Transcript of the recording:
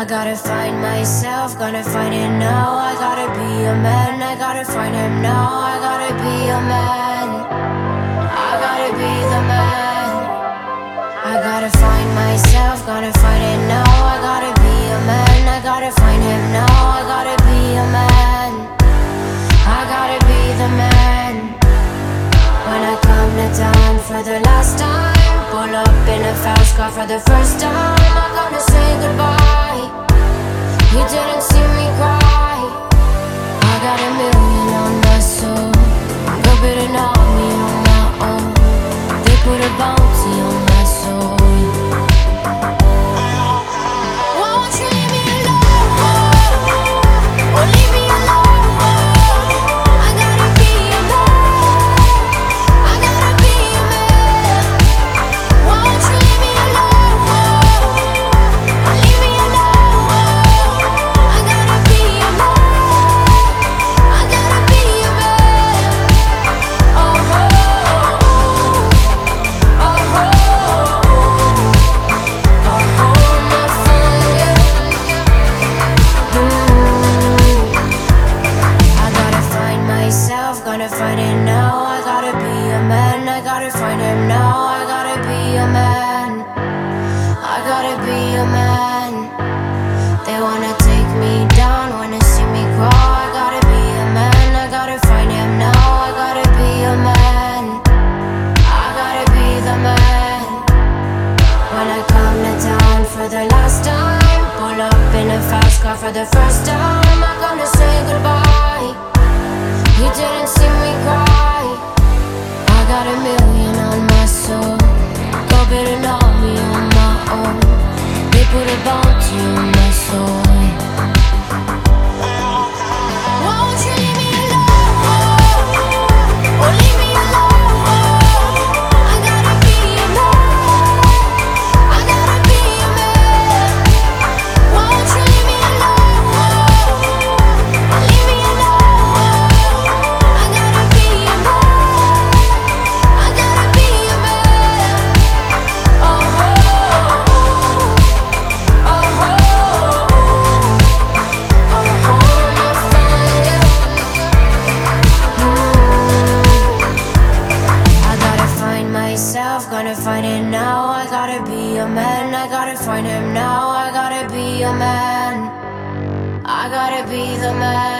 I gotta find myself, gonna find it now. I gotta be a man, I gotta find him now. I gotta be a man, I gotta be the man. I gotta find myself, gotta find it now. I gotta be a man, I gotta find him now. I gotta be a man, I gotta be the man. When I come to town for the last time, pull up in a fast car for the first time. I'm gonna say goodbye. Myself, gotta find it now. I gotta be a man, I gotta find him now. I gotta be a man, I gotta be a man. They wanna take me down, wanna see me crawl. I gotta be a man, I gotta find him now. I gotta be a man, I gotta be the man. When I come to town for the last time, pull up in a fast car for the first time. I'm gonna say goodbye. Myself, gotta find it now. I gotta be a man, I gotta find him now. I gotta be a man, I gotta be the man.